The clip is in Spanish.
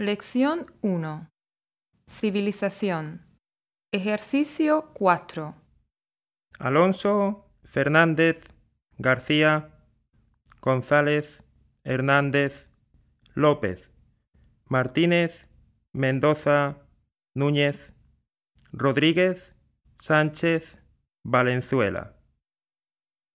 Lección 1. Civilización. Ejercicio 4. Alonso, Fernández, García, González, Hernández, López, Martínez, Mendoza, Núñez, Rodríguez, Sánchez, Valenzuela.